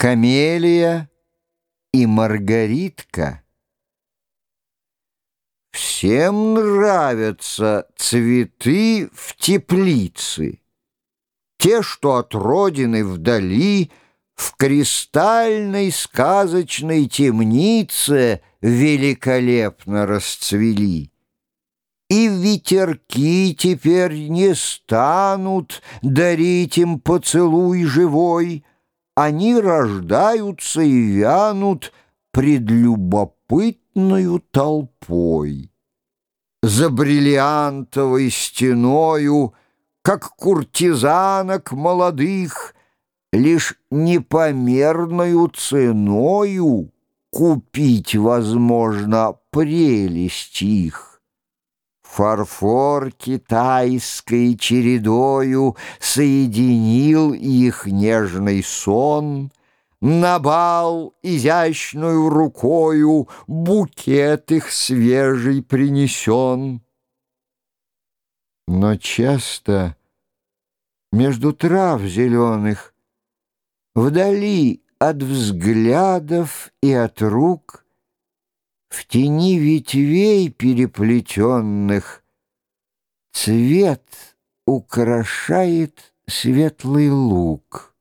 Камелия и Маргаритка. Всем нравятся цветы в теплице, Те, что от родины вдали, В кристальной сказочной темнице Великолепно расцвели. И ветерки теперь не станут Дарить им поцелуй живой, они рождаются и вянут пред любопытною толпой. За бриллиантовой стеною, как куртизанок молодых, Лишь непомерною ценою Купить возможно прелесть их. Фарфор китайской чередою Соединил их нежный сон, На бал изящную рукою Букет их свежий принесен. Но часто между трав зеленых Вдали от взглядов и от рук в тени ветвей переплетенных Цвет украшает светлый лук.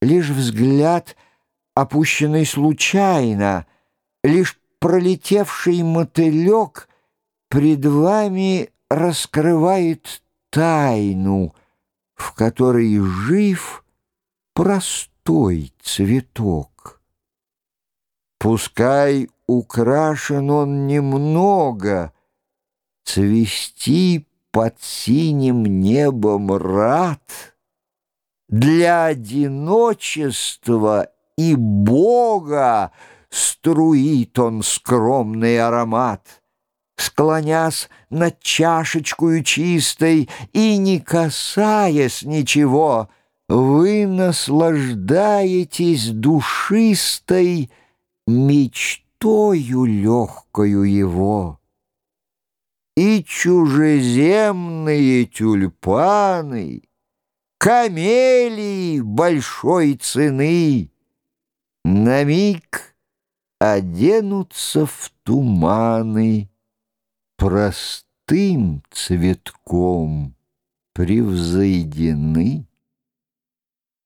Лишь взгляд, опущенный случайно, Лишь пролетевший мотылек Пред вами раскрывает тайну, В которой жив простой цветок. Пускай украшен он немного, Цвести под синим небом рад. Для одиночества и Бога Струит он скромный аромат. Склонясь над чашечкою чистой И не касаясь ничего, Вы наслаждаетесь душистой мечтою легкою его. И чужеземные тюльпаны, камелии большой цены На миг оденутся в туманы Простым цветком превзойдены.